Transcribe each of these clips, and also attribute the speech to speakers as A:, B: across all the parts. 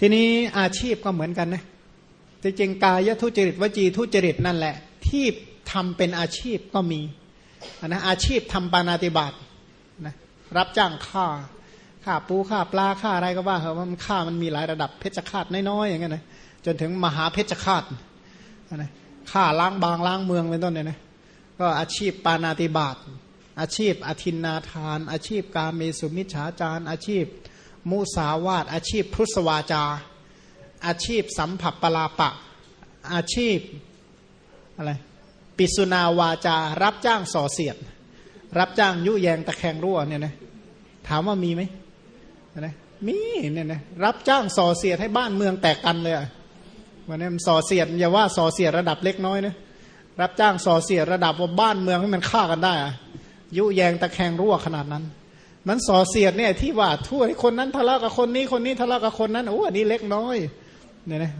A: ทีนี้อาชีพก็เหมือนกันนะจริงกายทุจริตวจีทุจริตนั่นแหละ ที่ทำเป็นอาชีพก็มีนะอาชีพทำปานาติบาตนะรับจ้างฆ่าฆ่าปูฆ่าปลาฆ่าอะไรก็ว่าเหอะว่ามันฆ่ามันมีหลายระดับเพชฌฆาตน้อยๆอย่างเงี้ยนะจนถึงมหาเพชฌฆาตนะฆ่าล้างบางล้างเมืองเป็นต้นเนี่ยนะก็อาชีพปานาติบาตอาชีพอธินนาทาน อาชีพการเมสุมิชฉาจารอาชีพ มุสาวาตอาชีพพุทธวาจา อาชีพสัมผัสปลาปะ อาชีพอะไรปิสุนาวาจา รับจ้างส่อเสียด รับจ้างยุแยงตะแคงรั่วเนี่ยนะถามว่ามีไหมนะมีเนี่ยนะรับจ้างส่อเสียดให้บ้านเมืองแตกกันเลยวันนี้มันส่อเสียดอย่าว่าส่อเสียดระดับเล็กน้อยนะรับจ้างส่อเสียดระดับว่าบ้านเมืองให้มันฆ่ากันได้อะยุแยงตะแคงรั่วขนาดนั้น มันส่อเสียดเนี่ยที่ว่าทั่วคนนั้นทะเลาะกับคนนี้คนนี้ทะเลาะกับคนนั้นโอ้อันนี้เล็กน้อยเนี่ยนะ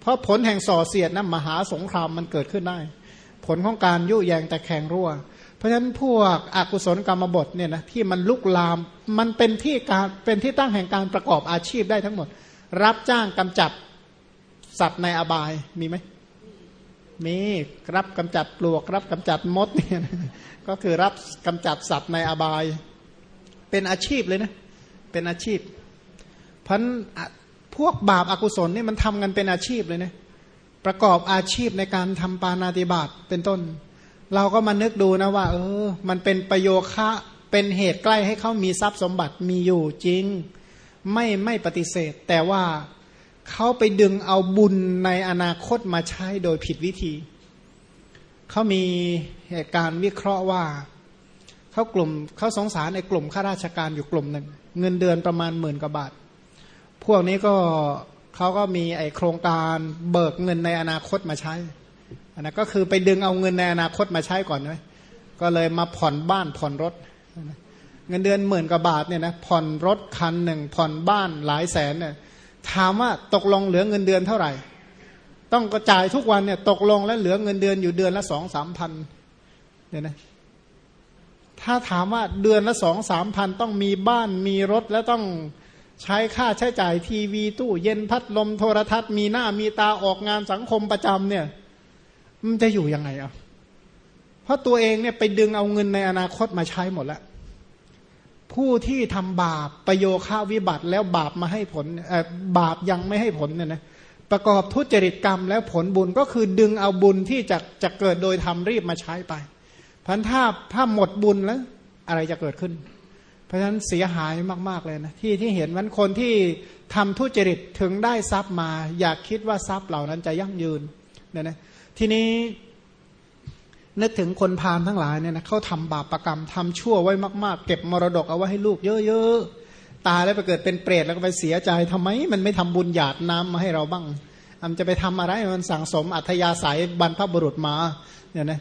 A: เพราะผลแห่งส่อเสียดนะมหาสงครามมันเกิดขึ้นได้ ผลของการยุแยงแตะแคงรั่ว เพราะฉะนั้นพวกอกุศลกรรมบทเนี่ยนะที่มันลุกลามมันเป็นที่การเป็นที่ตั้งแห่งการประกอบอาชีพได้ทั้งหมด รับจ้างกำจัดสัตว์ในอบายมีไหมมีรับกำจัดปลวก รับกำจัดมดเนี่ยก็คือรับกำจัดสัตว์ในอบาย เป็นอาชีพเลยนะเป็นอาชีพพันพวกบาปอากุศลนี่มันทำกันเป็นอาชีพเลยนะประกอบอาชีพในการทำปานาติบาตเป็นต้น เราก็มานึกดูนะว่า เออ มันเป็นประโยคะเป็นเหตุใกล้ให้เขามีทรัพย์สมบัติมีอยู่จริง ไม่ไม่ปฏิเสธ แต่ว่าเขาไปดึงเอาบุญในอนาคตมาใช้โดยผิดวิธี เขามีเหตุการณ์วิเคราะห์ว่า เขากลุ่มเขาสงสารในกลุ่มข้าราชการอยู่กลุ่มหนึ่งเงินเดือนประมาณหมื่นกว่าบาท พวกนี้ก็เขาก็มีไอโครงการเบิกเงินในอนาคตมาใช้อันนั้นก็คือไปดึงเอาเงินในอนาคตมาใช้ก่อนเลยก็เลยมาผ่อนบ้านผ่อนรถ เงินเดือนหมื่นกว่าบาทเนี่ยนะผ่อนรถคันหนึ่งผ่อนบ้านหลายแสนเนี่ยถามว่าตกลงเหลือเงินเดือนเท่าไหร่ ต้องกระจายทุกวันเนี่ยตกลงแล้วเหลือเงินเดือนอยู่เดือนละสองสามพันเนี่ยนะ ถ้าถามว่าเดือนละสองสามพันต้องมีบ้านมีรถแล้วต้องใช้ค่าใช้จ่ายทีวีตู้เย็นพัดลมโทรทัศน์มีหน้ามีตาออกงานสังคมประจำเนี่ย มันจะอยู่ยังไงอะเพราะตัวเองเนี่ยไปดึงเอาเงินในอนาคตมาใช้หมดแล้วผู้ที่ทำบาปประโยค่าวิบัติแล้วบาปมาให้ผลบาปยังไม่ให้ผลเนี่ยนะประกอบทุจริตกรรมแล้วผลบุญก็คือดึงเอาบุญที่จะจะเกิดโดยทำรีบมาใช้ไป พันถ้าถ้าหมดบุญแล้ว อะไรจะเกิดขึ้น เพราะฉะนั้นเสียหายมากๆเลยนะที่ที่เห็นวันคนที่ทำทุจริตถึงได้ทรัพย์มา อยากคิดว่าทรัพย์เหล่านั้นจะยั่งยืนเนี่ยนะทีนี้นึกถึงคนพาลทั้งหลายเนี่ยนะเขาทำบาปประกรรมทำชั่วไว้มาก ๆ เก็บมรดกเอาไว้ให้ลูกเยอะๆตายแล้วไปเกิดเป็นเปรตแล้วก็ไปเสียใจทำไม มันไม่ทำบุญหยาดน้ำมาให้เราบ้างมันจะไปทำอะไรมันสั่งสมอัธยาศัยบรรพบุรุษมาเนี่ยนะ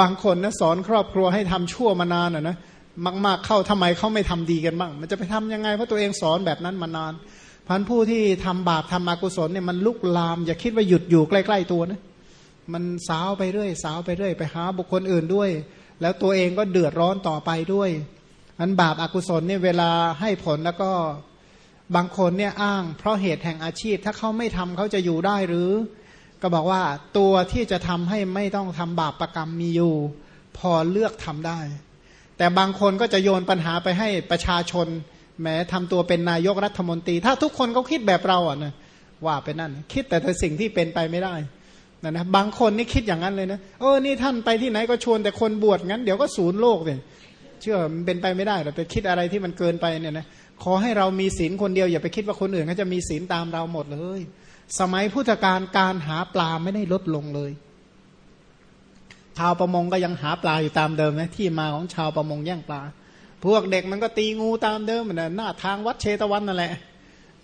A: บางคนนะสอนครอบครัวให้ทำชั่วมานานอะนะมาก ๆเข้าทำไมเขาไม่ทำดีกันบ้าง มันจะไปทำยังไงเพราะตัวเองสอนแบบนั้นมานานพันผู้ที่ทำบาปทำอกุศลเนี่ยมันลุกลาม อย่าคิดว่าหยุดอยู่ใกล้ ๆ ตัวนะมันสาวไปเรื่อยสาวไปเรื่อยไปหาบุคคลอื่นด้วย แล้วตัวเองก็เดือดร้อนต่อไปด้วยอันบาปอากุศลเนี่ยเวลาให้ผลแล้วก็บางคนเนี่ยอ้าง เพราะเหตุแห่งอาชีพ ถ้าเขาไม่ทำเขาจะอยู่ได้หรือ ก็บอกว่าตัวที่จะทำให้ไม่ต้องทำบาปประกรรมมีอยู่ พอเลือกทำได้ แต่บางคนก็จะโยนปัญหาไปให้ประชาชนแม้ทำตัวเป็นนายกรัฐมนตรี ถ้าทุกคนเขาคิดแบบเราอะนะว่าไปนั่น คิดแต่แต่สิ่งที่เป็นไปไม่ได้นะนะบางคนนี่คิดอย่างนั้นเลยนะเออนี่ท่านไปที่ไหนก็ชวนแต่คนบวชงั้นเดี๋ยวก็ศูนย์โลกเลยเชื่อมันเป็นไปไม่ได้เราไปคิดอะไรที่มันเกินไปเนี่ยนะขอให้เรามีศีลคนเดียวอย่าไปคิดว่าคนอื่นเขาจะมีศีลตามเราหมดเลย สมัยพุทธกาลการหาปลาไม่ได้ลดลงเลย ชาวประมงก็ยังหาปลาอยู่ตามเดิมนะที่มาของชาวประมงแย่งปลา พวกเด็กมันก็ตีงูตามเดิมเหมือนหน้าทางวัดเชตวันนั่นแหละ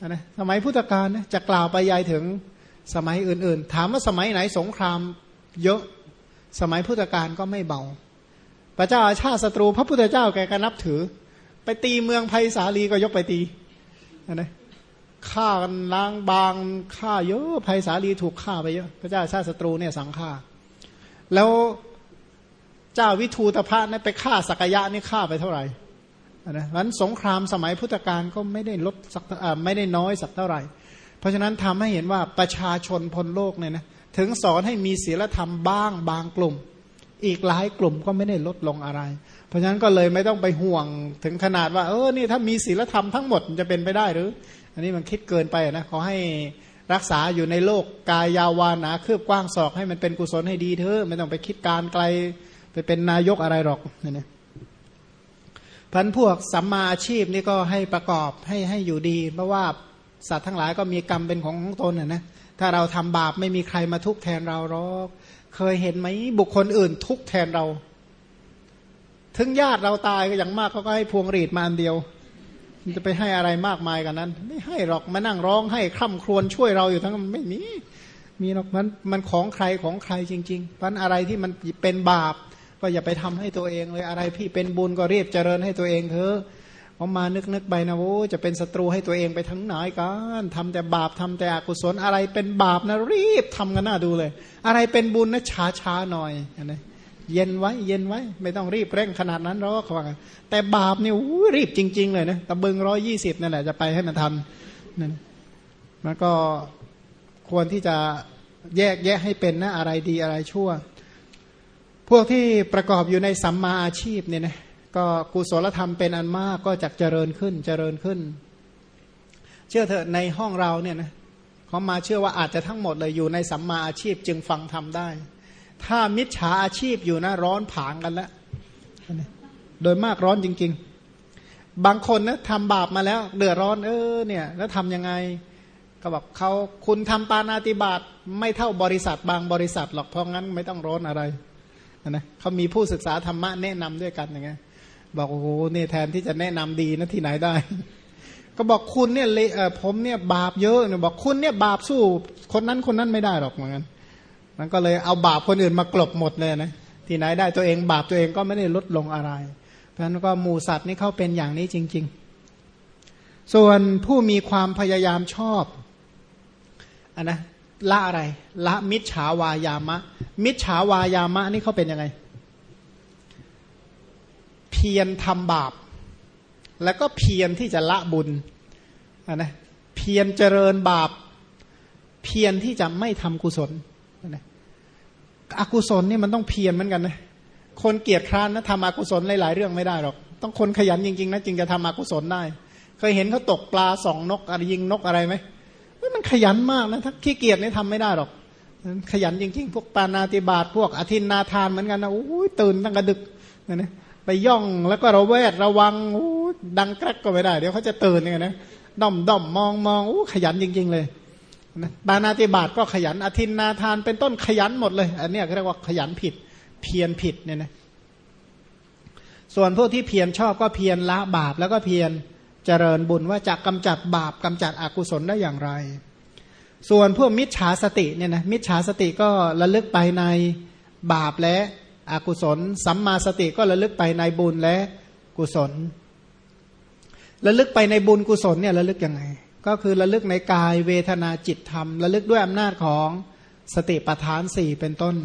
A: นะสมัยพุทธกาลนะจะกล่าวไปยายถึงสมัยอื่นๆ ถามว่าสมัยไหนสงครามเยอะสมัยพุทธกาลก็ไม่เบา พระเจ้าอาชาติศัตรู พระพุทธเจ้าแกก็นับถือ ไปตีเมืองไผ่สาลีก็ยกไปตีนะ ฆ่ากันล้างบางฆ่าเยอะไผ่สาลีถูกฆ่าไปเยอะ พระเจ้าชาติศัตรูเนี่ยสังฆ่า แล้วเจ้าวิทูตภะนี่ไปฆ่าสักยะนี่ฆ่าไปเท่าไหร่นะนั้นสงครามสมัยพุทธกาลก็ไม่ได้ลดสักไม่ได้น้อยสักเท่าไหร่ เพราะฉะนั้นทำให้เห็นว่าประชาชนพลโลกเนี่ยนะถึงสอนให้มีศีลธรรมบ้างบางกลุ่ม อีกหลายกลุ่มก็ไม่ได้ลดลงอะไร เพราะฉะนั้นก็เลยไม่ต้องไปห่วงถึงขนาดว่า เออนี่ถ้ามีศีลธรรมทั้งหมดจะเป็นไปได้หรือ อันนี้มันคิดเกินไปนะขอให้รักษาอยู่ในโลกกายยาวานาคืบกว้างศอกให้มันเป็นกุศลให้ดีเถอะไม่ต้องไปคิดการไกลไปเป็นนายกอะไรหรอกเนี่ยพันพวกสัมมาอาชีพนี่ก็ให้ประกอบให้ให้อยู่ดี เพราะว่าสัตว์ทั้งหลายก็มีกรรมเป็นของของตนนะถ้าเราทำบาปไม่มีใครมาทุกแทนเราหรอก เคยเห็นไหมบุคคลอื่นทุกแทนเรา ถึงญาติเราตายก็อย่างมากเขาก็ให้พวงหรีดมาอันเดียว มันจะไปให้อะไรมากมายกันนั้น ไม่ให้หรอกมานั่งร้องให้คร่ำครวญช่วยเราอยู่ทั้งไม่มีมีหรอกมันมันของใครของใครจริงๆเพราอะไรที่มันเป็นบาป ก็อย่าไปทำให้ตัวเองเลยอะไรพี่เป็นบุญก็เรียบเจริญให้ตัวเองเถอะพอมานึกนึกไปนะโอ้จะเป็นศัตรูให้ตัวเองไปทั้งไหนกันทำแต่บาปทำแต่อกุศลอะไรเป็นบาปนะรีบทำกันหน้าดูเลย อะไรเป็นบุญนะช้าช้าหน่อยนะ เย็นไว้ เย็นไว้ ไม่ต้องรีบเร่งขนาดนั้นหรอกว่าแต่บาปนี่รีบจริง ๆ เลยนะตะบึงร้อยยี่สิบนั่นแหละจะไปให้มันทันนั่นมันก็ควรที่จะแยกแยะให้เป็นนะอะไรดีอะไรชั่ว พวกที่ประกอบอยู่ในสัมมาอาชีพเนี่ยนะก็กุศลธรรมเป็นอันมากก็จะเจริญขึ้นเจริญขึ้น เชื่อเถอะในห้องเราเนี่ยนะเขามาเชื่อว่าอาจจะทั้งหมดเลยอยู่ในสัมมาอาชีพจึงฟังทำได้ ถ้ามิจฉาอาชีพอยู่นะ ร้อนผางกันแล้วโดยมากร้อนจริง ๆ บางคนนะทำบาปมาแล้ว เดือดร้อนเออเนี่ย แล้วทำยังไง ก็บอกเขาคุณทำปานาติบาตไม่เท่าบริษัท บางบริษัทหรอกเพราะงั้นไม่ต้องร้อนอะไรนะเขามีผู้ศึกษาธรรมะแนะนำด้วยกันอย่างเงี้ยบอกโอ้โหเนี่ยแทนที่จะแนะนำดีนะที่ไหนได้ ก็บอกคุณเนี่ยผมเนี่ยบาปเยอะเนี่ยบอกคุณเนี่ยบาปสู้ คนนั้นคนนั้นไม่ได้หรอกเหมือนกัน มันก็เลยเอาบาปคนอื่นมากลบหมดเลยนะที่ไหนได้ตัวเองบาปตัวเองก็ไม่ได้ลดลงอะไร เพราะฉะนั้นก็หมูสัตว์นี่เขาเป็นอย่างนี้จริง ๆ ส่วนผู้มีความพยายามชอบอันนะละอะไร ละมิจฉาวายามะ มิจฉาวายามะนี่เขาเป็นยังไง เพียรทำบาป แล้วก็เพียรที่จะละบุญอันนะเพียรเจริญบาป เพียรที่จะไม่ทำกุศล อกุศลนี่มันต้องเพียรเหมือนกันนะคนเกียจคร้านนะทำอกุศลหลาย ๆ เรื่องไม่ได้หรอก ต้องคนขยันจริง ๆ นะจึงจะทำอกุศลได้ เคยเห็นเขาตกปลาสองนกอะไรยิงนกอะไรไหมมันขยันมากนะถ้าขี้เกียจนี่ทำไม่ได้หรอก ขยันจริง ๆ พวกปานาติบาตพวกอธินนาทานเหมือนกันนะโอ้ยตื่นตั้งกระดึกนะนะไปย่องแล้วก็ระแวดระวังดังแกรกก็ไม่ได้ เดี๋ยวเขาจะตื่นเนี่ยนะด้อมด้อมมองมองอ้ขยันจริง ๆ เลย บานาติบาตก็ขยันอธินนาทานเป็นต้นขยันหมดเลย อันนี้เรียกว่าขยันผิดเพียรผิดเนี่ยนะส่วนพวกที่เพียรชอบก็เพียรละบาปแล้วก็เพียรเจริญบุญว่าจะกำจัดบาปกำจัดอกุศลได้อย่างไร ส่วนพวกมิจฉาสติเนี่ยนะมิจฉาสติก็ระลึกไปในบาปและอกุศล สัมมาสติก็ระลึกไปในบุญและกุศล ระลึกไปในบุญกุศลเนี่ยระลึกยังไง ก็คือระลึกในกายเวทนาจิตธรรมระลึกด้วยอำนาจของสติปัฏฐานสี่เป็นต้น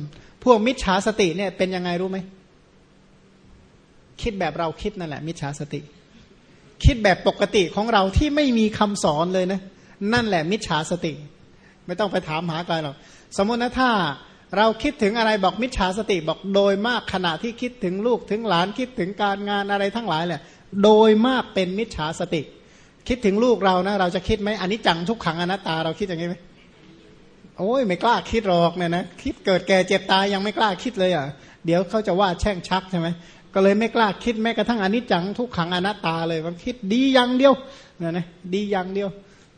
A: พวกมิจฉาสติเนี่ยเป็นยังไงรู้ไหมคิดแบบเราคิดนั่นแหละ มิจฉาสติ คิดแบบปกติของเราที่ไม่มีคำสอนเลยนะนั่นแหละมิจฉาสติ ไม่ต้องไปถามหาใครหรอกสมมตินะถ้าเราคิดถึงอะไรบอกมิจฉาสติบอกโดยมากขณะที่คิดถึงลูกถึงหลานคิดถึงการงานอะไรทั้งหลายแหละโดยมากเป็นมิจฉาสติ คิดถึงลูกเรานะ เราจะคิดไหมอันนี้จังทุกขังอนัตตาเราคิดอย่างนี้ไหมโอ้ยไม่กล้าคิดหรอกเนี่ยนะคิดเกิดแก่เจ็บตายยังไม่กล้าคิดเลยอะ เดี๋ยวเขาจะว่าแช่งชักใช่ไหมก็เลยไม่กล้าคิดแม้กระทั่งอนิจจังทุกขังอนัตตาเลยมันคิดดีอย่างเดียวเนี่ยนะดีอย่างเดียว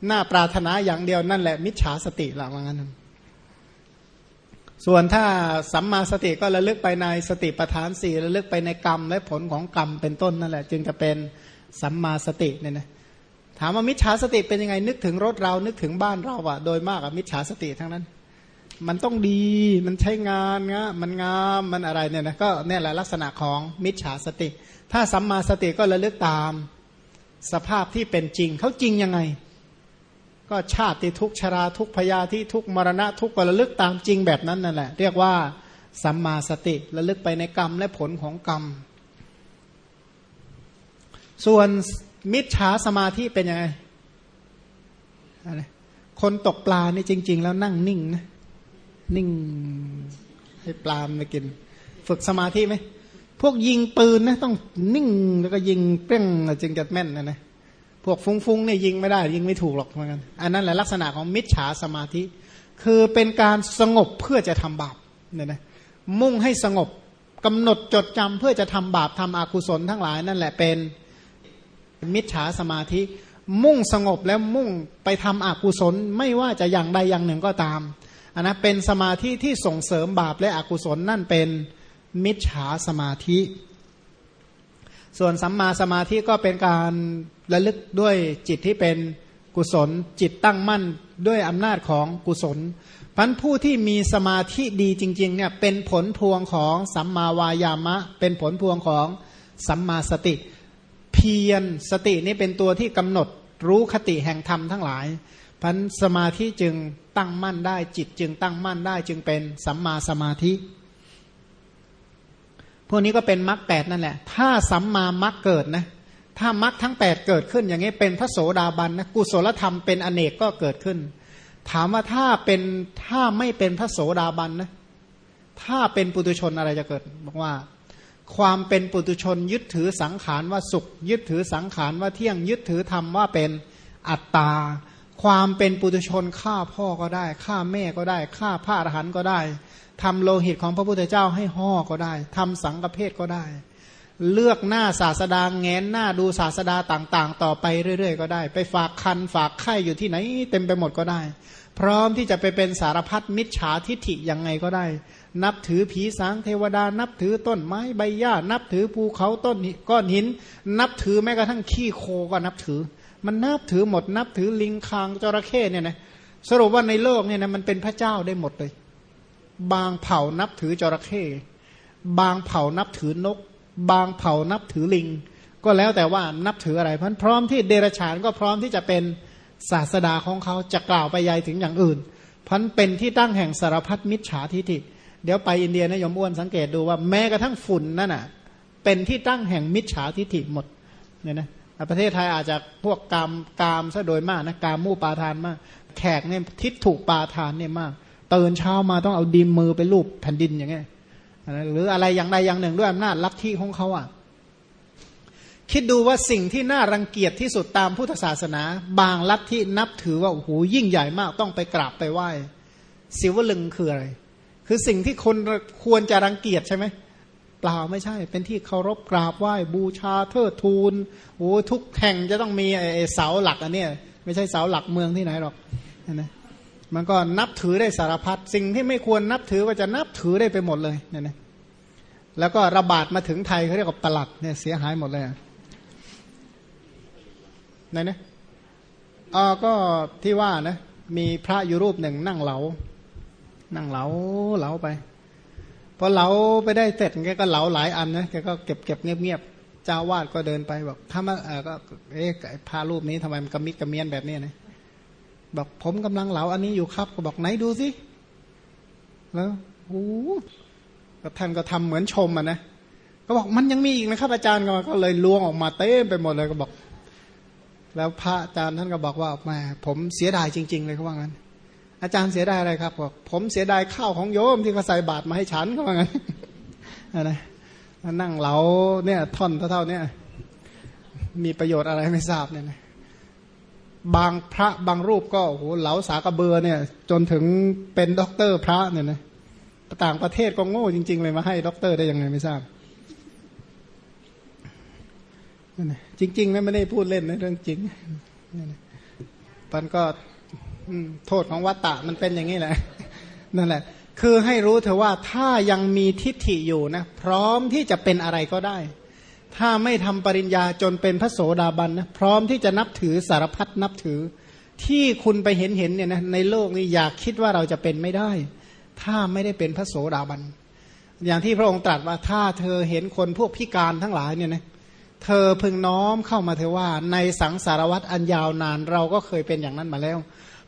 A: หน้าปรารถนาอย่างเดียวนั่นแหละ มิจฉาสติละว่างั้นส่วนถ้าสัมมาสติก็ระลึกไปในสติปัฏฐานสี่ระลึกไปในกรรมและผลของกรรมเป็นต้นนั่นแหละ จึงจะเป็นสัมมาสติเนี่ยนะ ถามว่ามิจฉาสติเป็นยังไงนึกถึงรถเรานึกถึงบ้านเราอะโดยมากอะมิจฉาสติทั้งนั้น มันต้องดีมันใช้งานงะมันงามมันอะไรเนี่ยนะก็เนี่ยแหละลักษณะของมิจฉาสติ ถ้าสัมมาสติก็ระลึกตามสภาพที่เป็นจริงเขาจริงยังไง ก็ชาติทุกชราทุกพยาธิทุกมรณะทุกกระลึกตามจริงแบบนั้นนั่นแหละ เรียกว่าสัมมาสติระลึกไปในกรรมและผลของกรรม ส่วน มิจฉาสมาธิเป็นยังไงคนตกปลานี่จริง ๆ แล้วนั่งนิ่งนะนิ่งให้ปลามากิน ฝึกสมาธิไหมพวกยิงปืนนะต้องนิ่งแล้วก็ยิงเป้งจึงจะแม่นนะนะพวกฟุ้งๆเนี่ยยิงไม่ได้ ยิงไม่ถูกหรอกเหมือนกันอันนั้นแหละลักษณะของมิจฉาสมาธิ คือเป็นการสงบเพื่อจะทำบาปเนี่ยนะมุ่งให้สงบกำหนดจดจำเพื่อจะทำบาปทำอกุศลทั้งหลายนั่นแหละเป็น มิจฉาสมาธิ มุ่งสงบแล้วมุ่งไปทำอกุศลไม่ว่าจะอย่างใดอย่างหนึ่งก็ตามอันนะเป็นสมาธิที่ส่งเสริมบาปและอกุศลนั่นเป็นมิจฉาสมาธิ ส่วนสัมมาสมาธิก็เป็นการระลึกด้วยจิตที่เป็นกุศล จิตตั้งมั่นด้วยอำนาจของกุศลพันผู้ที่มีสมาธิดีจริงๆเนี่ยเป็นผลพวงของสัมมาวายามะ เป็นผลพวงของสัมมาสติ เพียรสตินี่เป็นตัวที่กำหนดรู้คติแห่งธรรมทั้งหลายพันสมาธิจึงตั้งมั่นได้ จิตจึงตั้งมั่นได้ จึงเป็นสัมมาสมาธิ พวกนี้ก็เป็นมรรคแปดนั่นแหละ ถ้าสัมมามรรคเกิดนะ ถ้ามรรคทั้งแปดเกิดขึ้น อย่างนี้เป็นพระโสดาบันนะกุศลธรรมเป็นอเนกก็เกิดขึ้น ถามว่าถ้าเป็นถ้าไม่เป็นพระโสดาบันนะ ถ้าเป็นปุตุชนอะไรจะเกิดบอกว่า ความเป็นปุตุชนยึดถือสังขารว่าสุข ยึดถือสังขารว่าเที่ยงยึดถือธรรมว่าเป็นอัตตา ความเป็นปุถุชนฆ่าพ่อก็ได้ฆ่าแม่ก็ได้ฆ่าพระอรหันต์ก็ได้ทำโลหิตของพระพุทธเจ้าให้ห่อก็ได้ทำสังฆเพศก็ได้ เลือกหน้าศาสดาแงนหน้าดูศาสดาต่างๆ ต่อไปเรื่อย ๆ ก็ได้ ไปฝากคันฝากไข่อยู่ที่ไหน เต็มไปหมดก็ได้ พร้อมที่จะไปเป็นสารพัดมิจฉาทิฐิยังไงก็ได้ นับถือผีสางเทวดา นับถือต้นไม้ใบหญ้า นับถือภูเขาต้นก้อนหิน นับถือแม้กระทั่งขี้โคก็นับถือ มันนับถือหมด นับถือลิงคางจระเข้เนี่ยนะสรุปว่าในโลกเนี่ยนะมันเป็นพระเจ้าได้หมดเลย บางเผ่านับถือจระเข้บางเผ่านับถือนก บางเผ่านับถือลิง ก็แล้วแต่ว่านับถืออะไรพันพร้อมที่เดรฉานก็พร้อมที่จะเป็นศาสดาของเขาจะกล่าวไปยัยถึงอย่างอื่นพันเป็นที่ตั้งแห่งสารพัดมิจฉาทิฏฐิ เดี๋ยวไปอินเดียนะยมอ้วนสังเกตดูว่าแม้กระทั่งฝุ่นนั่นน่ะเป็นที่ตั้งแห่งมิจฉาทิฏฐิหมดเนี่ยนะประเทศไทยอาจจะพวกกามกามซะโดยมากนะกามมู่ปาทานมาก แขกเนี่ยทิศถูกปาทานเนี่ยมากตื่นเช้ามาต้องเอาดิมมือไปลูบแผ่นดินอย่างเงี้ยหรืออะไรอย่างใดอย่างหนึ่งด้วยอำนาจลัทธิของเขาอะคิดดูว่าสิ่งที่น่ารังเกียจที่สุดตามพุทธศาสนา บางลัทธินับถือว่าโอ้โหยิ่งใหญ่มากต้องไปกราบไปไหว้สิวลึงคืออะไร คือสิ่งที่คนควรจะรังเกียจใช่ไหมเปล่าไม่ใช่ เป็นที่เคารพกราบไหว้บูชาเทิดทูนโอ้ทุกแห่งจะต้องมีไอ้เสาหลักอันเนี้ยไม่ใช่เสาหลักเมืองที่ไหนหรอกนะมันก็นับถือได้สารพัดสิ่งที่ไม่ควรนับถือก็จะนับถือได้ไปหมดเลยเนี่ยนะแล้วก็ระบาดมาถึงไทยเขาเรียกว่าประหลัดเนี่ยเสียหายหมดเลยไหนนะอ๋อก็ที่ว่านะมีพระอยู่รูปหนึ่งนั่งเหลา นั่งเหลาเหลาไปพอเหลาไปได้เสร็จแกก็เหลาหลายอันนะแกก็เก็บเก็บเงียบเงียบเจ้าวาดก็เดินไปบอกถ้ามาเออก็เอ๊ะพารูปนี้ทำไมมันกระมิดกระเมียนแบบนี้นะบอกผมกำลังเหลาอันนี้อยู่ครับ ก็บอกไหนดูสิแล้วโอ้ท่านก็ทำเหมือนชมอะนะก็บอกมันยังมีอีกนะครับ อาจารย์ก็เลยลวงออกมาเต้มไปหมดเลยก็บอก แล้วพระอาจารย์ท่านก็บอกว่าแม่ผมเสียดายจริง ๆ เลยเขาว่างั้น อาจารย์เสียดายอะไรครับบอกผมเสียดายข้าวของโยมที่เขาใส่บาตรมาให้ฉันเขาว่างั้นนะนั่งเหลาเนี่ยท่อนเท่าๆเนี่ยมีประโยชน์อะไรไม่ทราบเนี่ยนะบางพระบางรูปก็โอ้โหเหลาสากกะเบือเนี่ย จนถึงเป็นด็อกเตอร์พระเนี่ยนะต่างประเทศก็โง่จริง ๆ เลยมาให้ด็อกเตอร์ได้ยังไงไม่ทราบจริงๆนะไม่ได้พูดเล่นนะเรื่องจริงมันก็ โทษของวัฏฏะมันเป็นอย่างนี้แหละ นั่นแหละ คือให้รู้เถอว่าถ้ายังมีทิฏฐิอยู่นะ พร้อมที่จะเป็นอะไรก็ได้ ถ้าไม่ทำปริญญาจนเป็นพระโสดาบันนะพร้อมที่จะนับถือสารพัดนับถือ ที่คุณไปเห็นเห็นเนี่ยนะในโลกนี้อยากคิดว่าเราจะเป็นไม่ได้ ถ้าไม่ได้เป็นพระโสดาบัน อย่างที่พระองค์ตรัสว่าถ้าเธอเห็นคนพวกพิการทั้งหลายเนี่ยนะเธอพึงน้อมเข้ามาเถอว่าในสังสารวัตรอันยาวนานเราก็เคยเป็นอย่างนั้นมาแล้ว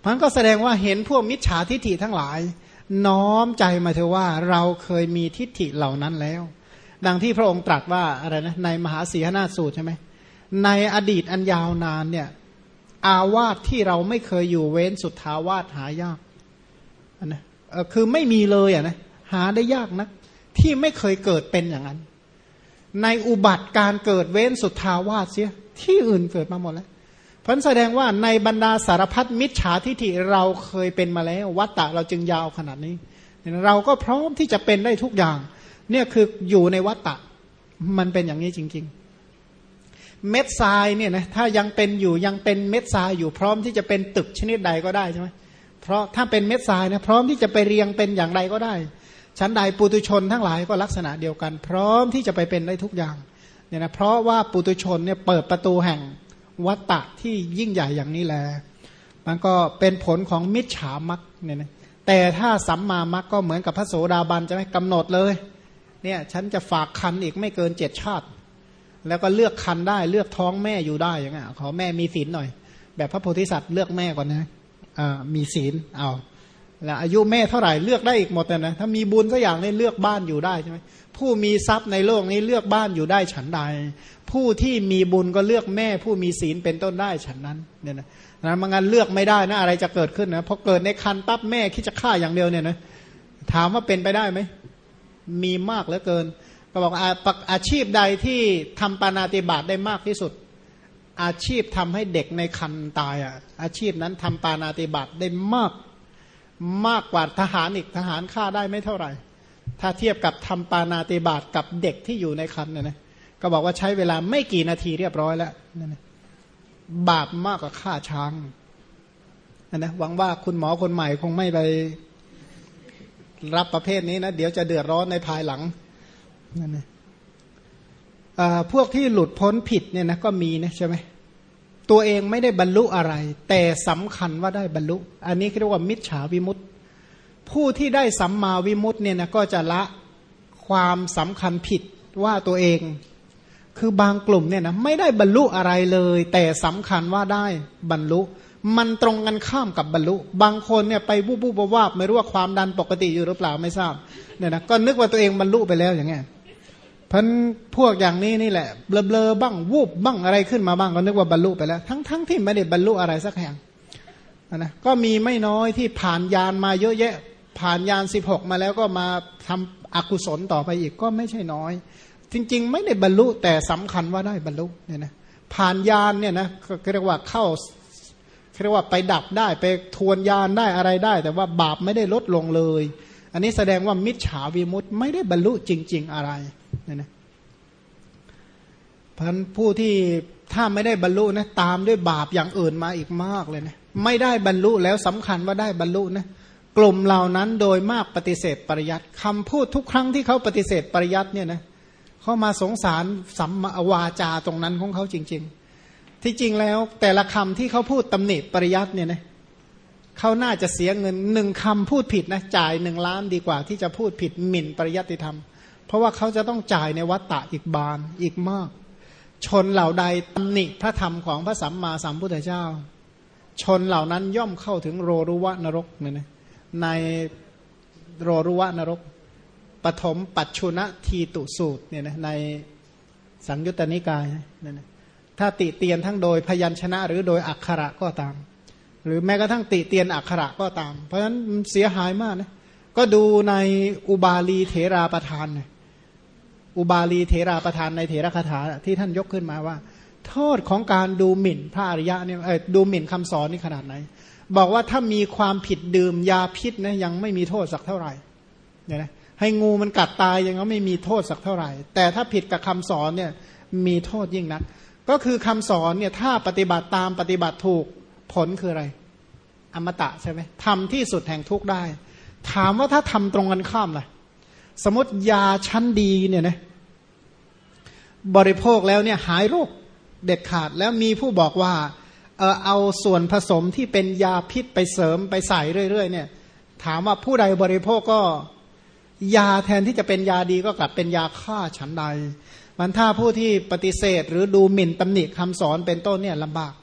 A: มันก็แสดงว่าเห็นพวกมิจฉาทิฏฐิทั้งหลาย น้อมใจมาเถอะว่าเราเคยมีทิฏฐิเหล่านั้นแล้ว ดังที่พระองค์ตรัสว่าอะไรนะในมหาสีหนาสูตรใช่ไหมในอดีตอันยาวนานเนี่ยอาวาสที่เราไม่เคยอยู่เว้นสุดทาวาสหายากนนะคือไม่มีเลยอะนะหาได้ยากนะที่ไม่เคยเกิดเป็นอย่างนั้น ในอุบัติการเกิดเว้นสุดทาวาสเสียที่อื่นเกิดมาหมดแล้ว พันแสดงว่าในบรรดาสารพัดมิจฉาทิฏฐิเราเคยเป็นมาแล้ว วัตตะเราจึงยาวขนาดนี้ เราก็พร้อมที่จะเป็นได้ทุกอย่าง เนี่ยคืออยู่ในวัตตะ มันเป็นอย่างนี้จริง ๆ เม็ดทรายเนี่ยนะถ้ายังเป็นอยู่ยังเป็นเม็ดทรายอยู่พร้อมที่จะเป็นตึกชนิดใดก็ได้ใช่ไหมเพราะถ้าเป็นเม็ดทรายนะพร้อมที่จะไปเรียงเป็นอย่างไรก็ได้ชั้นใดปุตุชนทั้งหลายก็ลักษณะเดียวกัน พร้อมที่จะไปเป็นได้ทุกอย่างเนี่ยนะเพราะว่าปุตุชนเนี่ยเปิดประตูแห่ง วัตตะที่ยิ่งใหญ่อย่างนี้แหละมันก็เป็นผลของมิจฉามักเนี่ยนะแต่ถ้าสัมมามักก็เหมือนกับพระโสดาบันจะไม่กำหนดเลย เนี่ยฉันจะฝากคันอีกไม่เกินเจ็ดชาติ แล้วก็เลือกคันได้เลือกท้องแม่อยู่ได้อย่างเงี้ยขอแม่มีศีลหน่อย แบบพระโพธิสัตว์เลือกแม่ก่อนนะอ่ามีศีลเอา แล้วอายุแม่เท่าไหร่เลือกได้อีกหมดนะถ้ามีบุญก็อย่างนี้เลือกบ้านอยู่ได้ใช่ไหมผู้มีทรัพย์ในโลกนี้เลือกบ้านอยู่ได้ฉันใด ผู้ที่มีบุญก็เลือกแม่ ผู้มีศีลเป็นต้นได้ฉันนั้นเนี่ยนะนะมังั้นเลือกไม่ได้นะอะไรจะเกิดขึ้นนะพอเกิดในคันปั๊บแม่คิดจะฆ่าอย่างเดียวเนี่ยนะถามว่าเป็นไปได้ไหมมีมากเหลือเกิน ก็บอกอาอาชีพใดที่ทำปานาติบาตได้มากที่สุด อาชีพทำให้เด็กในคันตายอะอาชีพนั้นทำปานาติบาตได้มาก มากกว่าทหารอีกทหารฆ่าได้ไม่เท่าไหร่ ถ้าเทียบกับทำปานาติบาตกับเด็กที่อยู่ในคันเนี่ยนะก็บอกว่าใช้เวลาไม่กี่นาทีเรียบร้อยแล้วนั่นนะบาปมากกว่าฆ่าช้างนะหวังว่าคุณหมอคนใหม่คงไม่ไปรับประเภทนี้นะ เดี๋ยวจะเดือดร้อนในภายหลังนั่นนะพวกที่หลุดพ้นผิดเนี่ยนะก็มีนะใช่ไหม ตัวเองไม่ได้บรรลุอะไร แต่สำคัญว่าได้บรรลุ อันนี้เรียกว่ามิจฉาวิมุตติ ผู้ที่ได้สัมมาวิมุตติเนี่ยนะก็จะละความสำคัญผิดว่าตัวเอง คือบางกลุ่มเนี่ยนะไม่ได้บรรลุอะไรเลย แต่สำคัญว่าได้บรรลุ มันตรงกันข้ามกับบรรลุ บางคนเนี่ยไปบูบบูบวาบไม่รู้ว่าความดันปกติอยู่หรือเปล่าไม่ทราบเนี่ยนะก็นึกว่าตัวเองบรรลุไปแล้วอย่างเงี้ย พันพวกอย่างนี้นี่แหละเบลอๆบ้างวูบบ้างอะไรขึ้นมาบ้างก็นึกว่าบรรลุไปแล้ว ทั้งๆทที่ไม่ได้บรรลุอะไรสักแห่งนะก็มีไม่น้อยที่ผ่านยานมาเยอะแยะ ผ่านยานสิบหกมาแล้วก็มาทำอกุศลต่อไปอีกก็ไม่ใช่น้อย จริง ๆ ไม่ได้บรรลุแต่สำคัญว่าได้บรรลุเนี่ยนะผ่านยานเนี่ยนะเรียกว่าเข้าเรียกว่าไปดับได้ไปทวนยานได้อะไรได้ แต่ว่าบาปไม่ได้ลดลงเลย อันนี้แสดงว่ามิจฉาวิมุตต์ไม่ได้บรรลุจริง ๆ อะไร เนี่ยนะพันผู้ที่ถ้าไม่ได้บรรลุนะตามด้วยบาปอย่างอื่นมาอีกมากเลยนะไม่ได้บรรลุแล้วสำคัญว่าได้บรรลุนะกลุ่มเหล่านั้นโดยมากปฏิเสธปริยัติคำพูดทุกครั้งที่เขาปฏิเสธปริยัติเนี่ยนะเขามาสงสารสัมมาวาจาตรงนั้นของเขาจริง ๆ ที่จริงแล้วแต่ละคำที่เขาพูดตำหนิปริยัติเนี่ยนะเขาน่าจะเสียเงินหนึ่งคำพูดผิดนะจ่ายหนึ่งล้านดีกว่าที่จะพูดผิดหมิ่นปริยัติธรรมเพราะว่าเขาจะต้องจ่ายในวัตตะอีกบานอีกมาก ชนเหล่าใดตำหนิพระธรรมของพระสัมมาสัมพุทธเจ้า ชนเหล่านั้นย่อมเข้าถึงโรรุวะนรกเนี่ยนะในโรรุวะนรกปฐมปัจชุนทีตุสูตรเนี่ยนะในสังยุตตนิกายนั่นนะถ้าติเตียนทั้งโดยพยัญชนะ หรือโดยอักขระก็ตาม หรือแม้กระทั่งติเตียนอักขระก็ตาม เพราะฉะนั้นเสียหายมากนะก็ดูในอุบาลีเถราประธานเนี่ย อุบาลีเถราประธานในเถระคาถาที่ท่านยกขึ้นมาว่า โทษของการดูหมิ่นพระอริยะเนี่ยดูหมิ่นคำสอนนี่ขนาดไหน บอกว่าถ้ามีความผิดดื่มยาพิษนะยังไม่มีโทษสักเท่าไหร่เนี่ยนะให้งูมันกัดตายยังไม่มีโทษสักเท่าไหร่ แต่ถ้าผิดกับคำสอนเนี่ยมีโทษยิ่งนัก ก็คือคำสอนเนี่ยถ้าปฏิบัติตามปฏิบัติถูกผลคืออะไร อมตะใช่ไหมทำที่สุดแห่งทุกได้ ถามว่าถ้าทำตรงกันข้ามล่ะ สมมติยาชั้นดีเนี่ยนะบริโภคแล้วเนี่ยหายโรคเด็ดขาดแล้วมีผู้บอกว่าเออเอาส่วนผสมที่เป็นยาพิษไปเสริมไปใส่เรื่อยๆเนี่ยถามว่าผู้ใดบริโภคก็ยาแทนที่จะเป็นยาดีก็กลับเป็นยาฆ่าฉันใด มันถ้าผู้ที่ปฏิเสธ หรือดูหมิ่นตำหนิคำสอนเป็นต้นเนี่ยลำบาก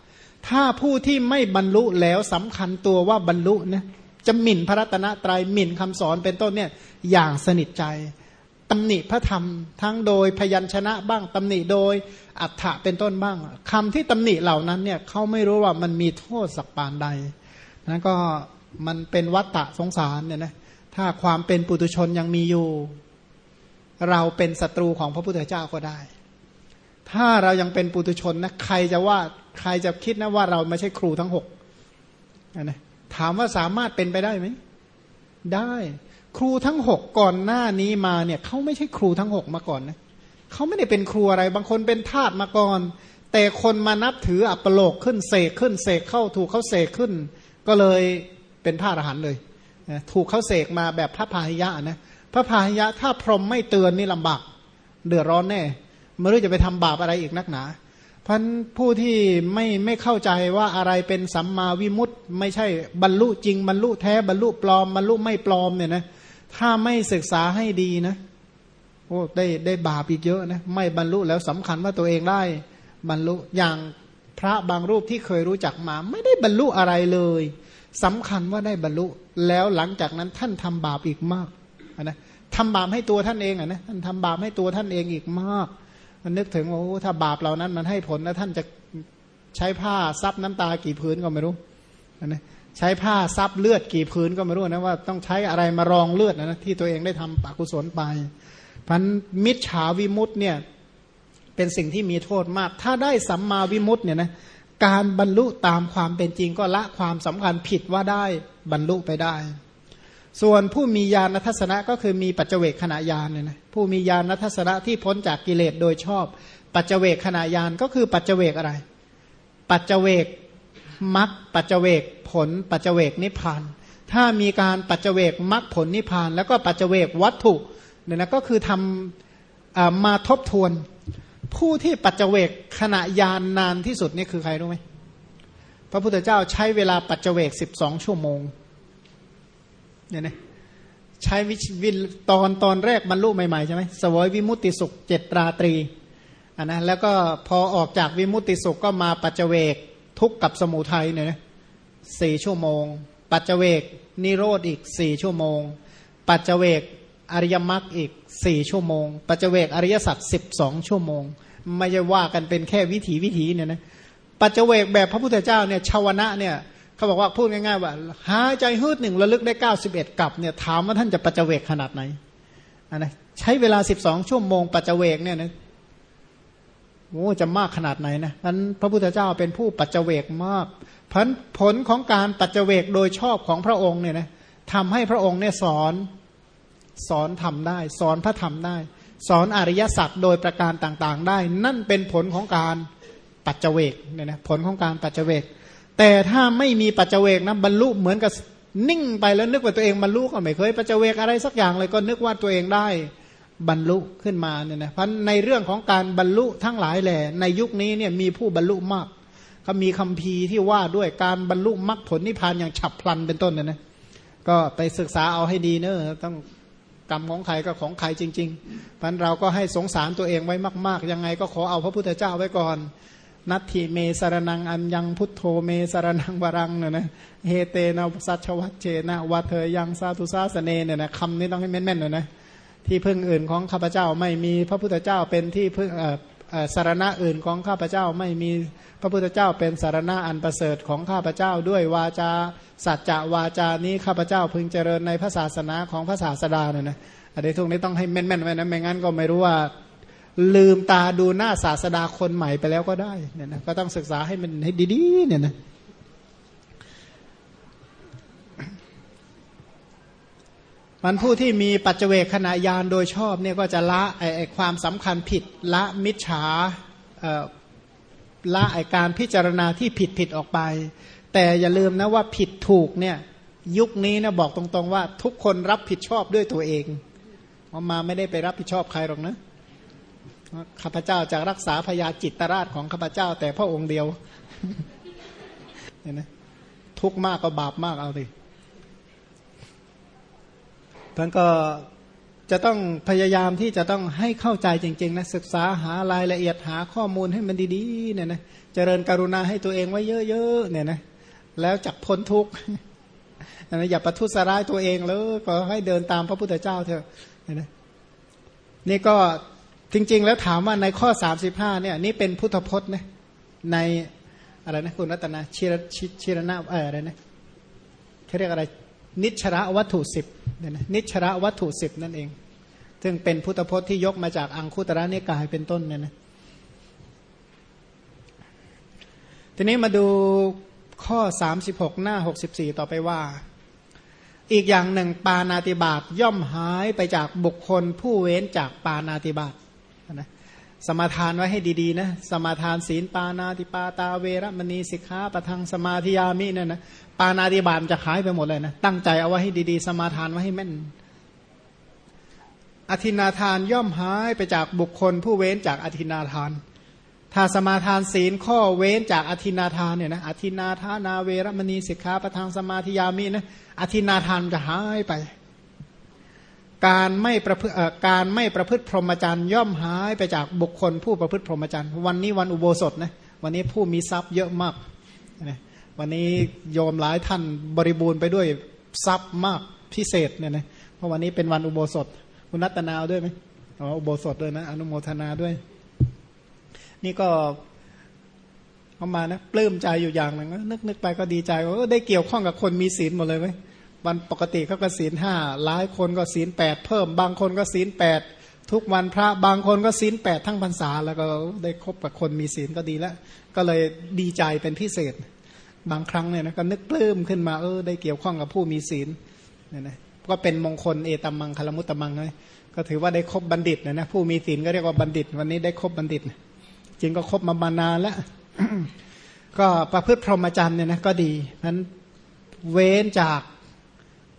A: ถ้าผู้ที่ไม่บรรลุแล้วสำคัญตัวว่าบรรลุนะ จะหมิ่นพระรัตนตรยัยหมิ่นคำสอนเป็นต้นเนี่ยอย่างสนิทใจตำหนิพระธรรมทั้งโดยพยัญชนะบ้างตำหนิโดยอัฏฐะเป็นต้นบ้างคำที่ตำหนิเหล่านั้นเนี่ยเขาไม่รู้ว่ามันมีโทษสักปานใดนั้นก็มันเป็นวัตตะสงสารเนี่ยนะถ้าความเป็นปุตุชนยังมีอยู่ เราเป็นศัตรูของพระพุทธเจ้าก็ได้ ถ้าเรายังเป็นปุตุชนนะใครจะว่าใครจะคิดนะว่าเราไม่ใช่ครูทั้งหกนะ ถามว่าสามารถเป็นไปได้ไหม ได้ ครูทั้งหกก่อนหน้านี้มาเนี่ยเขาไม่ใช่ครูทั้งหกมาก่อนนะเขาไม่ได้เป็นครูอะไร บางคนเป็นทาสมาก่อน แต่คนมานับถืออัปโลกขึ้นเสกขึ้นเสกเข้าถูกเขาเสกขึ้น ก็เลยเป็นพระอรหันต์เลยถูกเขาเสกมาแบบพระพาหิยะนะพระพาหิยะถ้าพรหมไม่เตือนนี่ลำบากเดือดร้อนแน่ไม่รู้จะไปทำบาปอะไรอีกนักหนา พันผู้ที่ไม่ไม่เข้าใจว่าอะไรเป็นสัมมาวิมุตต์ไม่ใช่บรรลุจริงบรรลุแท้บรรลุปลอมบรรลุไม่ปลอมเนี่ยนะถ้าไม่ศึกษาให้ดีนะโอ้ได้ได้บาปอีกเยอะนะไม่บรรลุแล้วสำคัญว่าตัวเองได้บรรลุอย่างพระบางรูปที่เคยรู้จักมา ไม่ได้บรรลุอะไรเลยสำคัญว่าได้บรรลุ แล้วหลังจากนั้นท่านทำบาปอีกมากนะทำบาปให้ตัวท่านเองอะนะท่านทำบาปให้ตัวท่านเองอีกมาก มันนึกถึงว่าโอ้ถ้าบาปเหล่านั้นมันให้ผลแล้วท่านจะใช้ผ้าซับน้ำตากี่พื้นก็ไม่รู้นะใช้ผ้าซับเลือดกี่พื้นก็ไม่รู้นะว่าต้องใช้อะไรมารองเลือดนะที่ตัวเองได้ทำปากุศลไปพันมิจฉาวิมุตต์เนี่ยเป็นสิ่งที่มีโทษมาก ถ้าได้สัมมาวิมุตต์เนี่ยนะการบรรลุตามความเป็นจริงก็ละความสำคัญผิดว่าได้บรรลุไปได้ ส่วนผู้มีญาณทัศนะก็คือมีปัจเจกขณะญาณเนี่ยนะผู้มีญาณทัศนะที่พ้นจากกิเลสโดยชอบ ปัจเจกขณะญาณก็คือปัจเจกอะไร ปัจเจกมักปัจเจกผล ปัจเจกนิพพาน ถ้ามีการปัจเจกมักผลนิพพาน แล้วก็ปัจเจกวัตถุเนี่ยนะก็คือทำมาทบทวน ผู้ที่ปัจเจกขณะญาณนานที่สุดนี่คือใครรู้ไหมพระพุทธเจ้าใช้เวลาปัจเจกสิบสองชั่วโมง เนี่ยนะใช้วิวิตอนตอนแรกบรรลุใหม่ๆใช่ไหมสวยวิมุตติสุขเจ็ดราตรีอันนะแล้วก็พอออกจากวิมุตติสุขก็มาปัจเจเวกทุกกับสมุทัยเนี่ยนะสี่ชั่วโมง ปัจเจเวกนิโรธอีกสี่ชั่วโมง ปัจเจเวกอริยมรรคอีกสี่ชั่วโมง ปัจเจเวกอริยสัจสิบสองชั่วโมง ไม่ใช่ว่ากันเป็นแค่วิถีวิถีเนี่ยนะปัจเจเวกแบบพระพุทธเจ้าเนี่ยชาวนะเนี่ย เขาบอกว่าพูดง่ายๆว่า หายใจฮืดหนึ่งระลึกได้เก้าสิบเอ็ดกับเนี่ยถามว่าท่านจะปัจเจเวกขนาดไหนอันนะใช้เวลาสิบสองชั่วโมงปัจเจเวกเนี่ยนะโอ้จะมากขนาดไหนนะนั้นพระพุทธเจ้าเป็นผู้ปัจเจเวกมากผลผลของการปัจเจเวกโดยชอบของพระองค์เนี่ยนะทำให้พระองค์เนี่ยสอนสอนทำได้ สอนพระธรรมได้ สอนอริยสัจโดยประการต่างๆได้ นั่นเป็นผลของการปัจเจเวกเนี่ยนะผลของการปัจเจเวก แต่ถ้าไม่มีปัจเจเวกนะบรรลุเหมือนกับนิ่งไปแล้วนึกว่าตัวเองบรรลุก็ไม่เคยปัจเจเวกอะไรสักอย่างเลยก็นึกว่าตัวเองได้บรรลุขึ้นมาเนี่ยนะเพราะในเรื่องของการบรรลุทั้งหลายแหละในยุคนี้เนี่ยมีผู้บรรลุมากเขามีคัมภีร์ที่ว่าด้วยการบรรลุมรรคผลนิพพานอย่างฉับพลันเป็นต้นนะนะก็ไปศึกษาเอาให้ดีเนอะต้องกรรมของใครก็ของใครจริงๆพันเราก็ให้สงสารตัวเองไว้มาก ๆ ยังไงก็ขอเอาพระพุทธเจ้าไว้ก่อน นัตถิเมสารนังอัญยังพุทโธเมสารนังวรังเนี่ยนะเฮเตนะสัชวัตเจนะวัเถยังซาตุซาสเนเนี่ยนะคำนี้ต้องให้แม่นๆหน่อยนะที่พึ่งอื่นของข้าพเจ้าไม่มีพระพุทธเจ้าเป็นที่พึ่งสารณะอื่นของข้าพเจ้าไม่มีพระพุทธเจ้าเป็นสารณะอันประเสริฐของข้าพเจ้าด้วยวาจาสัจจะวาจานี้ข้าพเจ้าพึงเจริญในพระศาสนาของพระศาสดาเนี่ยนะอันนี้ทุกนี้ต้องให้แม่นๆไว้นะไม่งั้นก็ไม่รู้ว่า ลืมตาดูหน้าศาสดาคนใหม่ไปแล้วก็ได้เนี่ยนะก็ต้องศึกษาให้มันให้ดีๆเนี่ยนะมันผู้ที่มีปัจเจกขณะยานโดยชอบเนี่ยก็จะละไอความสำคัญผิดละมิจฉาละไอการพิจารณาที่ผิดผิดออกไป แต่อย่าลืมนะว่าผิดถูกเนี่ยยุคนี้นะบอกตรงๆว่าทุกคนรับผิดชอบด้วยตัวเองมาไม่ได้ไปรับผิดชอบใครหรอกนะ ข้าพเจ้าจะรักษาพยาจิตตราชของข้าพเจ้า แต่พระองค์เดียวเห็นไหมทุกมากก็บาปมากเอาสิท่านก็จะต้องพยายามที่จะต้องให้เข้าใจจริงๆนะศึกษาหารายละเอียดหาข้อมูลให้มันดีๆเนี่ยนะเจริญกรุณาให้ตัวเองไว้เยอะๆเนี่ยนะแล้วจักพ้นทุกข์นะอย่าประทุษร้ายตัวเองเลยก็ให้เดินตามพระพุทธเจ้าเถอะเห็นไหมนี่ก็ จริง ๆ แล้วถามว่าในข้อ 35เนี่ยนี่เป็นพุทธพจน์นะในอะไรนะคุณรัตนาชิรชิรนาอออะไรนะเขาเรียกอะไร นิชระวัตถุสิบเนี่ยนะนิชระวัตถุสิบนั่นเอง ซึ่งเป็นพุทธพจน์ที่ยกมาจากอังคุตระนิกายเป็นต้นเนี่ยนะทีนี้มาดูข้อ 36 หน้า 64 ต่อไปว่า อีกอย่างหนึ่งปานาติบาตย่อมหายไปจากบุคคลผู้เว้นจากปานาติบาต นะสมาทานไว้ให้ดีๆนะสมาทานศีลปานาติปาตาเวรมณีสิกขาปทังสมาธิยามิเนี่ยนะปานาติบาตจะหายไปหมดเลยนะตั้งใจเอาไว้ให้ดีๆ สมาทานไว้ให้แม่น อธินาทานย่อมหายไปจากบุคคล ผู้เว้นจากอธินาทาน ถ้าสมาทานศีลข้อเว้นจากอธินาทานเนี่ยนะอธินาทานาเวรมณีสิกขาปทังสมาธิยามินะอธินาทานจะหายไป การไม่ประพฤติการไม่ประพฤติพรหมจรรย์ย่อมหายไปจากบุคคลผู้ประพฤติพรหมจรรย์วันนี้วันอุโบสถนะวันนี้ผู้มีทรัพย์เยอะมากนะวันนี้โยมหลายท่านบริบูรณ์ไปด้วยทรัพย์มากพิเศษเนี่ยนะเพราะวันนี้เป็นวันอุโบสถคุณนัตนาด้วยไหมอ๋ออุโบสถด้วยนะอนุโมทนาด้วย นี่ก็เข้ามานะปลื้มใจอยู่อย่างหนึ่งนึกนึกไปก็ดีใจว่าได้เกี่ยวข้องกับคนมีศีลหมดเลยไหม วันปกติเขาก็ศีลห้าหลายคนก็ศีลแปดเพิ่ม บางคนก็ศีลแปดทุกวันพระบางคนก็ศีลแปดทั้งพรรษา แล้วก็ได้คบกับคนมีศีลก็ดีแล้วก็เลยดีใจเป็นพิเศษ บางครั้งเนี่ยนะก็นึกปลื้มขึ้นมาเออได้เกี่ยวข้องกับผู้มีศีลเนี่ยนะก็เป็นมงคลเอตัมมังคลมุตตมังเลยก็ถือว่าได้คบบัณฑิตนะนะผู้มีศีลก็เรียกว่าบัณฑิต วันนี้ได้คบบัณฑิต จริงก็คบมามานานแล้วก็ประพฤติพรหมจรรย์เนี่ยนะก็ดีนั้นเว้นจาก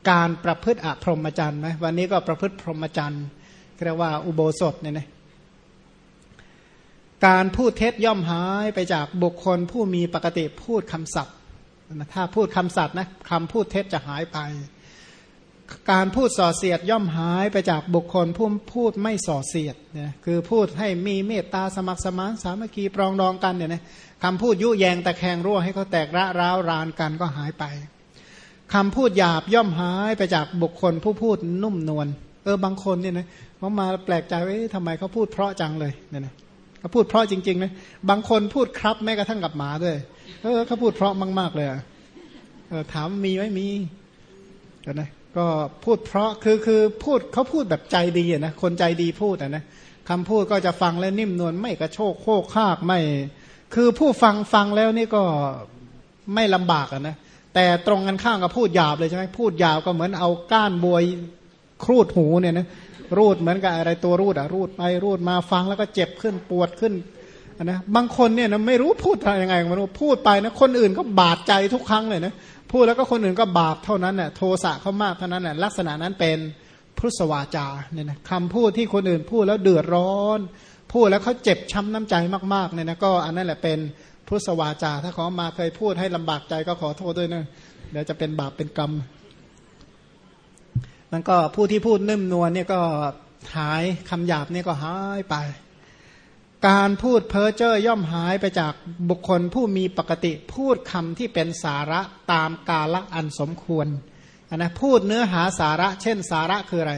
A: การประพฤติอพรหมจรรย์นะวันนี้ก็ประพฤติพรหมจรรย์เรียกว่าอุโบสถเนี่ยนะการพูดเท็จย่อมหายไปจากบุคคลผู้มีปกติพูดคำสัตย์ถ้าพูดคำสัตย์นะคำพูดเท็จจะหายไป การพูดส่อเสียดย่อมหายไปจากบุคคลผู้พูดไม่ส่อเสียดเนี่ยคือพูดให้มีเมตตาสมัครสมานสามัคคีปรองดองกันเนี่ยนะคำพูดยุแยงตะแคงรั่วให้เขาแตกระร้าวรานกันก็หายไป คำพูดหยาบย่อมหายไปจากบุคคลผู้พูดนุ่มนวลเออบางคนเนี่ยนะเขามาแปลกใจว่าทำไมเขาพูดเพราะจังเลยเนี่ยนะเขาพูดเพราะจริงๆนะบางคนพูดครับแม้กระทั่งกับหมาด้วยเออเขาพูดเพราะมาก ๆเลยเออถามมีไหมมีกันนะก็พูดเพราะคือคือพูดเขาพูดแบบใจดีนะคนใจดีพูดนะคำพูดก็จะฟังแล้วนิ่มนวลไม่กระโชกโคกคากไม่ คือผู้ฟังฟังแล้วนี่ก็ไม่ลำบากนะ แต่ตรงกันข้ามกับพูดหยาบเลยใช่ไหมพูดหยาบก็เหมือนเอาก้านบวยครูดหูเนี่ยนะรูดเหมือนกับอะไรตัวรูดอะรูดไปรูดมาฟังแล้วก็เจ็บขึ้นปวดขึ้นนะบางคนเนี่ยนะไม่รู้พูดยังไงไม่รู้พูดไปนะคนอื่นก็บาดใจทุกครั้งเลยนะพูดแล้วก็คนอื่นก็บาปเท่านั้นน่ะโทสะเขามากเท่านั้นน่ะลักษณะนั้นเป็นพุทธวาจาเนี่ยนะคำพูดที่คนอื่นพูดแล้วเดือดร้อน พูดแล้วเขาเจ็บช้าน้ำใจมากๆเนี่ยนะก็อันนั้นแหละเป็น พุทธวาจา ถ้าเขามาเคยพูดให้ลำบากใจก็ขอโทษด้วยนะเดี๋ยวจะเป็นบาปเป็นกรรมนั่นก็ผู้ที่พูดนิ่มนวลเนี่ยก็หายคำหยาบเนี่ยก็หายไป การพูดเพ้อเจ้อย่อมหายไปจากบุคคลผู้มีปกติพูดคำที่เป็นสาระตามกาละอันสมควรนะพูดเนื้อหาสาระ เช่นสาระคืออะไร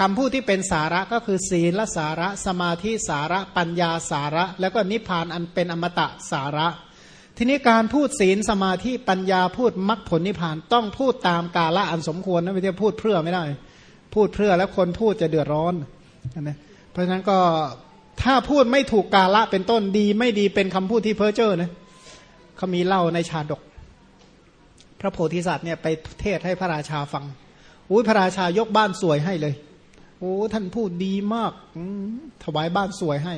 A: คำพูดที่เป็นสาระก็คือศีลสาระสมาธิสาระปัญญาสาระ แล้วก็นิพพานอันเป็นอมตะสาระ ทีนี้การพูดศีลสมาธิปัญญาพูดมรรคผลนิพพานต้องพูดตามกาละอันสมควรนะไม่ใช่พูดเพื่อไม่ได้ พูดเพื่อแล้วคนพูดจะเดือดร้อนนะเพราะฉะนั้นก็ถ้าพูดไม่ถูกกาละเป็นต้นดี ไม่ดีเป็นคำพูดที่เพ้อเจ้อนะเขามีเล่าในชาดก พระโพธิสัตว์เนี่ยไปเทศให้พระราชาฟังอุ้ยพระราชายกบ้านสวยให้เลย อ้ท่านพูดดีมากถวายบ้านสวยให้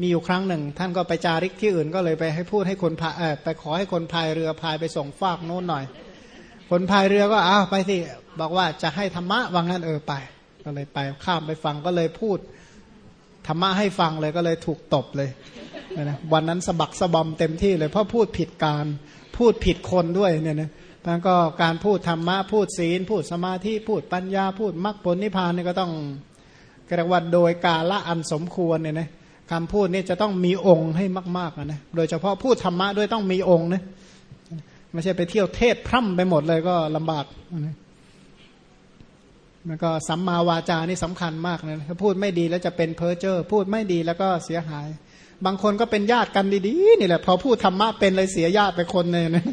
A: มีอยู่ครั้งหนึ่ง ท่านก็ไปจาริกที่อื่นก็เลยไปให้พูดให้คนพายไปขอให้คนพายเรือพายไปส่งฟากโน้นหน่อย คนพายเรือก็อ้าวไปสิบอกว่าจะให้ธรรมะวังนั้นเออไปก็เลยไปข้ามไปฟังก็เลยพูดธรรมะให้ฟังเลยก็เลยถูกตบเลยนะวันนั้นสะบักสะบอมเต็มที่เลยเพราะพูดผิดการ พูดผิดคนด้วยเนี่ยนะ มันก็การพูดธรรมะพูดศีล พูดสมาธิพูดปัญญาพูดมรรคผลนิพพานนี่ก็ต้องกระวัดโดยกาละอันสมควรเนี่ยนะคำพูดนี่จะต้องมีองค์ให้มากๆนะโดยเฉพาะพูดธรรมะด้วยต้องมีองค์นะไม่ใช่ไปเที่ยวเทศพร่ำไปหมดเลยก็ลำบากนะแล้วก็สัมมาวาจานี่สำคัญมากนะถ้าพูดไม่ดีแล้วจะเป็นเพ้อเจ้อพูดไม่ดีแล้วก็เสียหาย บางคนก็เป็นญาติกันดีๆนี่แหละพอพูดธรรมะเป็นเลยเสียญาติไปคนเลยนะ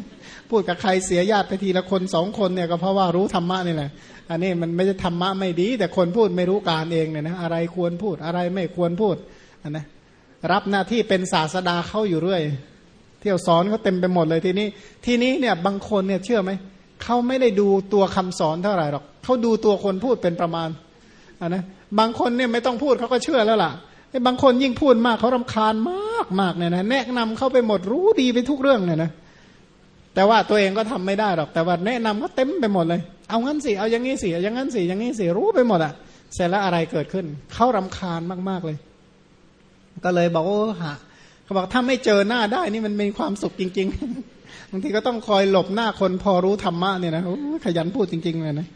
A: พูดกับใครเสียญาติไปทีละคนสองคนเนี่ยก็เพราะว่ารู้ธรรมะนี่แหละ อันนี้มันไม่ใช่ธรรมะไม่ดี แต่คนพูดไม่รู้การเองเนี่ยนะอะไรควรพูดอะไรไม่ควรพูดอันนะรับหน้าที่เป็นศาสดาเข้าอยู่เรื่อย เที่ยวสอนเขาเต็มไปหมดเลยทีนี้ ทีนี้เนี่ยบางคนเนี่ยเชื่อไหมเขาไม่ได้ดูตัวคำสอนเท่าไหร่หรอกเขาดูตัวคนพูดเป็นประมาณอันนะบางคนเนี่ยไม่ต้องพูดเขาก็เชื่อแล้วล่ะ บางคนยิ่งพูดมากเขารำคาญมากมากเนี่ยนะแนะนำเข้าไปหมดรู้ดีไปทุกเรื่องเนี่ยนะแต่ว่าตัวเองก็ทำไม่ได้หรอก แต่ว่าแนะนำก็เต็มไปหมดเลย เอางั้นสิเอาอย่างนี้สิเอาย่างนั้นสิอย่างนี้สิรู้ไปหมดอะเสร็จแล้วอะไรเกิดขึ้นเขารำคาญมากๆเลย ก็เลยบอกโอ้หาเขาบอกถ้าไม่เจอหน้าได้นี่มันมีความสุขจริง ๆบางทีก็ต้องคอยหลบหน้าคนพอรู้ธรรมะเนี่ยนะขยันพูดจริงๆเลยนะ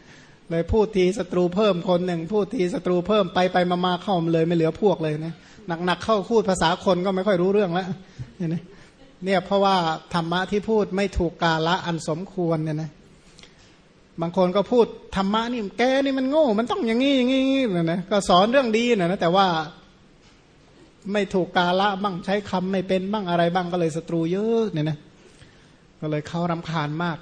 A: เลยพูดทีศัตรูเพิ่มคนหนึ่งพูดทีศัตรูเพิ่มไปไปมามาเข้ามาเลยไม่เหลือพวกเลยนะหนักๆเข้าพูดภาษาคนก็ไม่ค่อยรู้เรื่องแล้วเนี่ยนะเนี่ยเพราะว่าธรรมะที่พูดไม่ถูกกาละอันสมควรเนี่ยนะบางคนก็พูดธรรมะนี่แกนี่มันโง่ มันต้องอย่างนี้อย่างนี้เนี่ยนะก็สอนเรื่องดีนะนะแต่ว่าไม่ถูกกาละบ้างใช้คำไม่เป็นบ้างอะไรบ้างก็เลยศัตรูเยอะเนี่ยนะก็เลยเขารำคาญมาก